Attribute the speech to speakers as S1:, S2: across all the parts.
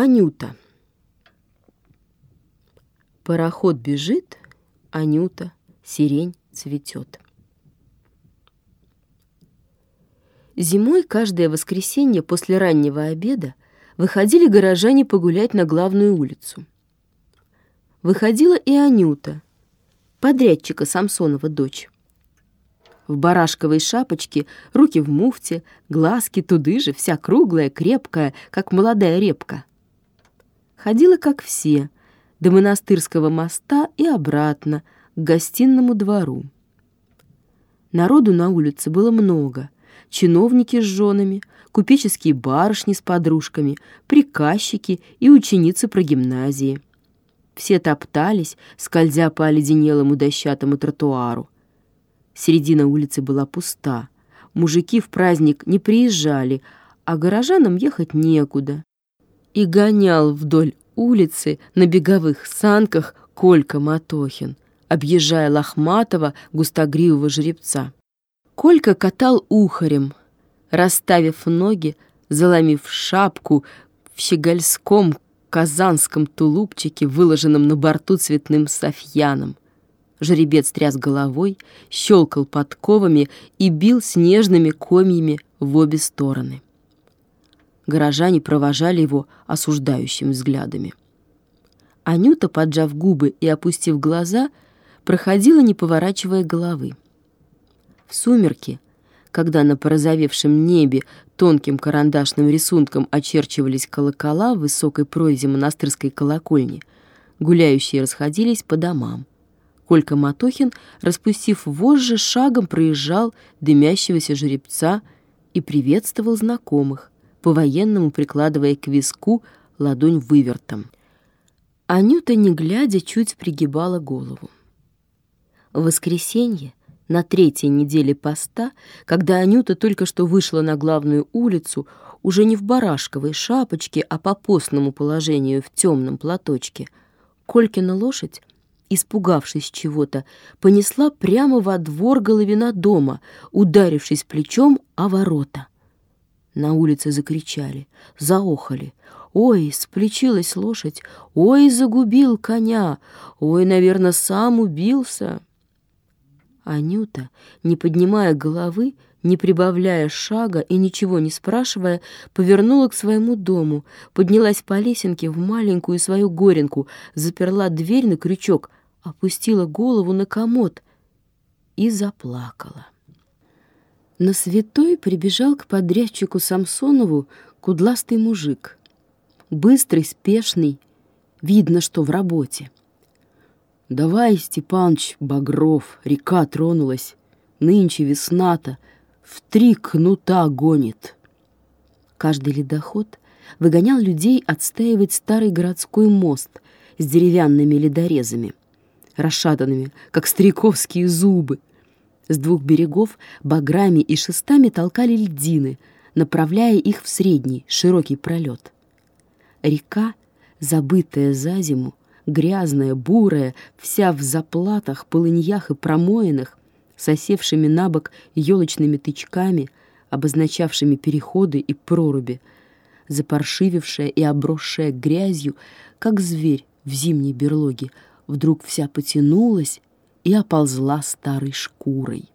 S1: Анюта. Пароход бежит, Анюта, сирень цветет. Зимой каждое воскресенье после раннего обеда выходили горожане погулять на главную улицу. Выходила и Анюта, подрядчика Самсонова дочь. В барашковой шапочке, руки в муфте, глазки туды же, вся круглая, крепкая, как молодая репка. Ходила, как все, до монастырского моста и обратно, к гостинному двору. Народу на улице было много. Чиновники с женами, купеческие барышни с подружками, приказчики и ученицы прогимназии. Все топтались, скользя по оледенелому дощатому тротуару. Середина улицы была пуста. Мужики в праздник не приезжали, а горожанам ехать некуда и гонял вдоль улицы на беговых санках Колька Матохин, объезжая лохматого густогривого жеребца. Колька катал ухарем, расставив ноги, заломив шапку в щегольском казанском тулупчике, выложенном на борту цветным софьяном. Жеребец тряс головой, щелкал подковами и бил снежными комьями в обе стороны. Горожане провожали его осуждающими взглядами. Анюта, поджав губы и опустив глаза, проходила, не поворачивая головы. В сумерки, когда на порозовевшем небе тонким карандашным рисунком очерчивались колокола в высокой прорези монастырской колокольни, гуляющие расходились по домам. Колька Матохин, распустив вожжи, шагом проезжал дымящегося жеребца и приветствовал знакомых, по-военному прикладывая к виску ладонь вывертом. Анюта, не глядя, чуть пригибала голову. В воскресенье, на третьей неделе поста, когда Анюта только что вышла на главную улицу, уже не в барашковой шапочке, а по постному положению в темном платочке, Колькина лошадь, испугавшись чего-то, понесла прямо во двор головина дома, ударившись плечом о ворота. На улице закричали, заохали. Ой, сплечилась лошадь, ой, загубил коня, ой, наверное, сам убился. Анюта, не поднимая головы, не прибавляя шага и ничего не спрашивая, повернула к своему дому, поднялась по лесенке в маленькую свою горенку, заперла дверь на крючок, опустила голову на комод и заплакала. На святой прибежал к подрядчику Самсонову кудластый мужик. Быстрый, спешный, видно, что в работе. «Давай, Степаныч Багров, река тронулась, нынче весната, в три кнута гонит». Каждый ледоход выгонял людей отстаивать старый городской мост с деревянными ледорезами, расшатанными, как стариковские зубы, с двух берегов баграми и шестами толкали льдины, направляя их в средний, широкий пролет. Река, забытая за зиму, грязная, бурая, вся в заплатах, полыньях и промоинах, с осевшими на бок елочными тычками, обозначавшими переходы и проруби, запаршивившая и обросшая грязью, как зверь в зимней берлоге, вдруг вся потянулась и оползла старой шкурой.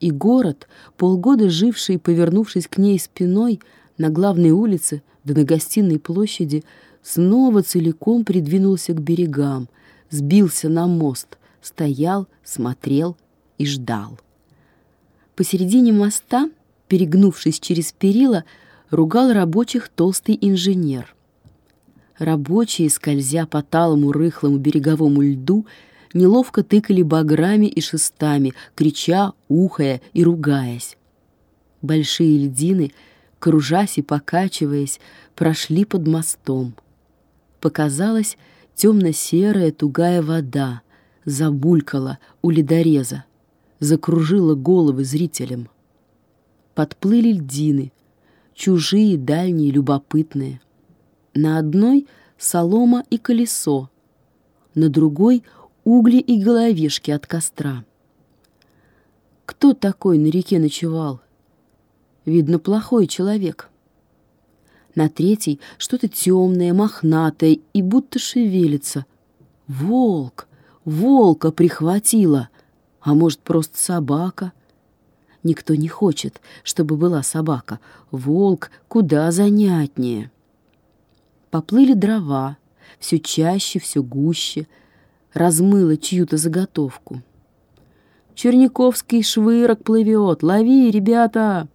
S1: И город, полгода живший, повернувшись к ней спиной, на главной улице да на гостиной площади, снова целиком придвинулся к берегам, сбился на мост, стоял, смотрел и ждал. Посередине моста, перегнувшись через перила, ругал рабочих толстый инженер. Рабочие, скользя по талому рыхлому береговому льду, неловко тыкали баграми и шестами, крича, ухая и ругаясь. Большие льдины, кружась и покачиваясь, прошли под мостом. Показалась темно-серая тугая вода, забулькала у ледореза, закружила головы зрителям. Подплыли льдины, чужие, дальние, любопытные. На одной — солома и колесо, на другой — угли и головешки от костра. Кто такой на реке ночевал? Видно, плохой человек. На третьей что-то темное, мохнатое и будто шевелится. Волк! Волка прихватила! А может, просто собака? Никто не хочет, чтобы была собака. Волк куда занятнее. Поплыли дрова, все чаще, все гуще. Размыло чью-то заготовку. Черниковский швырок плывет. Лови, ребята!»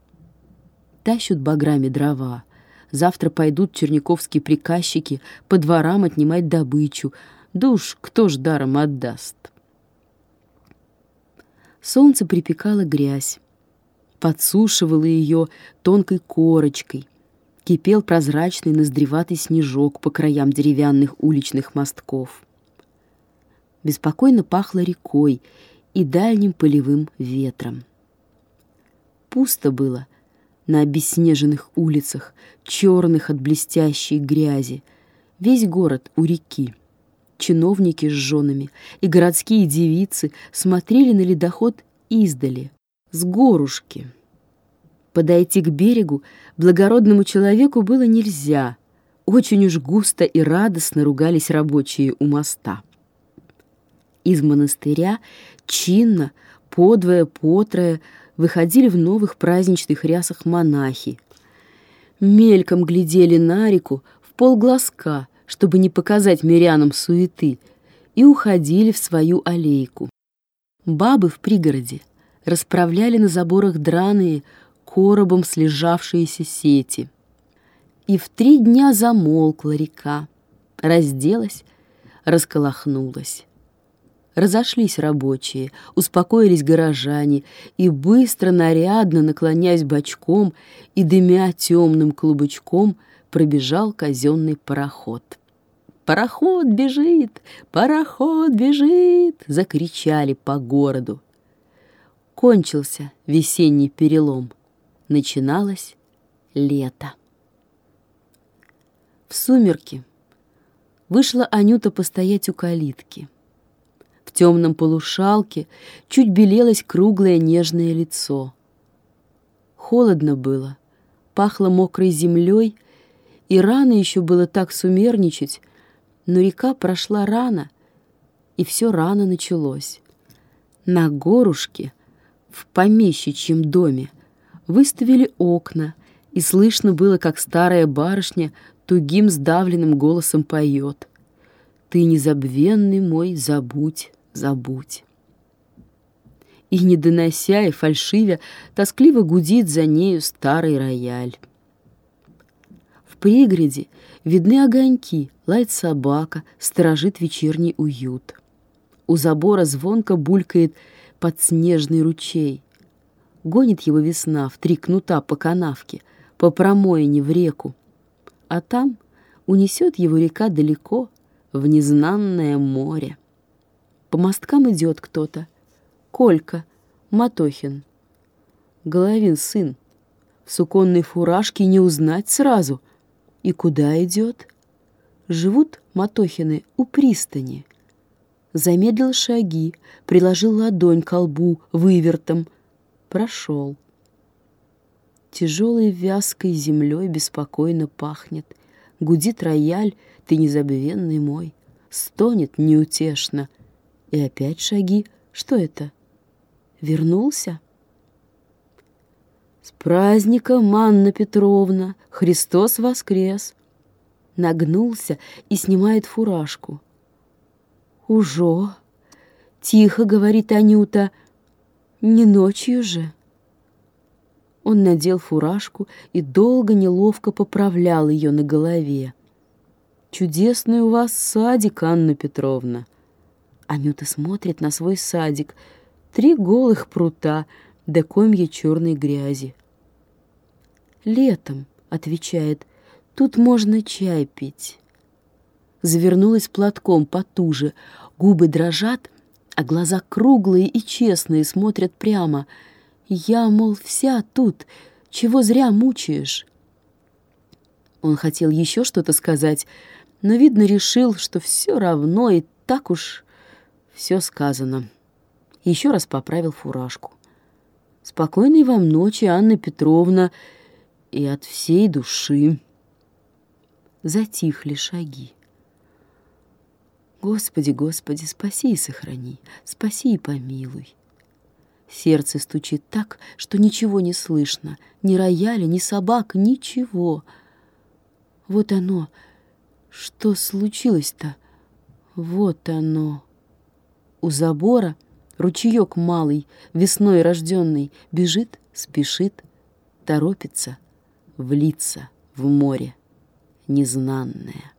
S1: Тащут баграми дрова. Завтра пойдут черниковские приказчики по дворам отнимать добычу. Да уж кто ж даром отдаст? Солнце припекало грязь, подсушивало ее тонкой корочкой. Кипел прозрачный ноздреватый снежок по краям деревянных уличных мостков. Беспокойно пахло рекой, и дальним полевым ветром. Пусто было на обеснеженных улицах, черных от блестящей грязи, весь город у реки. Чиновники с женами и городские девицы смотрели на ледоход издали, с горушки. Подойти к берегу благородному человеку было нельзя. Очень уж густо и радостно ругались рабочие у моста. Из монастыря чинно, подвое-потрое, выходили в новых праздничных рясах монахи. Мельком глядели на реку в полглазка, чтобы не показать мирянам суеты, и уходили в свою аллейку. Бабы в пригороде расправляли на заборах драные, коробом слежавшиеся сети. И в три дня замолкла река, разделась, расколохнулась. Разошлись рабочие, успокоились горожане, и быстро, нарядно, наклоняясь бочком и дымя темным клубочком, пробежал казенный пароход. «Пароход бежит! Пароход бежит!» — закричали по городу. Кончился весенний перелом. Начиналось лето. В сумерки вышла Анюта постоять у калитки — темном полушалке чуть белелось круглое нежное лицо. Холодно было, пахло мокрой землей, и рано еще было так сумерничать, но река прошла рано, и все рано началось. На горушке, в помещичьем доме, выставили окна, и слышно было, как старая барышня тугим сдавленным голосом поет. «Ты незабвенный мой, забудь, забудь. И, не донося и фальшивя, тоскливо гудит за нею старый рояль. В пригороде видны огоньки, лает собака, сторожит вечерний уют. У забора звонко булькает подснежный ручей. Гонит его весна в три кнута по канавке, по промоине в реку. А там унесет его река далеко, в незнанное море. По мосткам идет кто-то. Колька, Матохин. Головин сын. В суконной фуражке не узнать сразу. И куда идет? Живут Матохины у пристани. Замедлил шаги, приложил ладонь к лбу вывертом. Прошел. Тяжелой вязкой землей беспокойно пахнет. Гудит рояль, ты незабвенный мой. Стонет неутешно — и опять шаги. Что это? Вернулся? С праздником, Анна Петровна! Христос воскрес! Нагнулся и снимает фуражку. Ужо! Тихо, говорит Анюта, не ночью же. Он надел фуражку и долго неловко поправлял ее на голове. «Чудесный у вас садик, Анна Петровна. Анюта смотрит на свой садик. Три голых прута, да комья черной грязи. «Летом», — отвечает, — «тут можно чай пить». Завернулась платком потуже, губы дрожат, а глаза круглые и честные смотрят прямо. «Я, мол, вся тут, чего зря мучаешь?» Он хотел еще что-то сказать, но, видно, решил, что все равно и так уж все сказано. Еще раз поправил фуражку. Спокойной вам ночи, Анна Петровна, и от всей души. затихли шаги. Господи, Господи, спаси и сохрани, спаси и помилуй. Сердце стучит так, что ничего не слышно, ни рояля, ни собак, ничего. Вот оно, что случилось-то? Вот оно. У забора ручеек малый, весной рожденный, бежит, спешит, торопится влиться в море незнанное.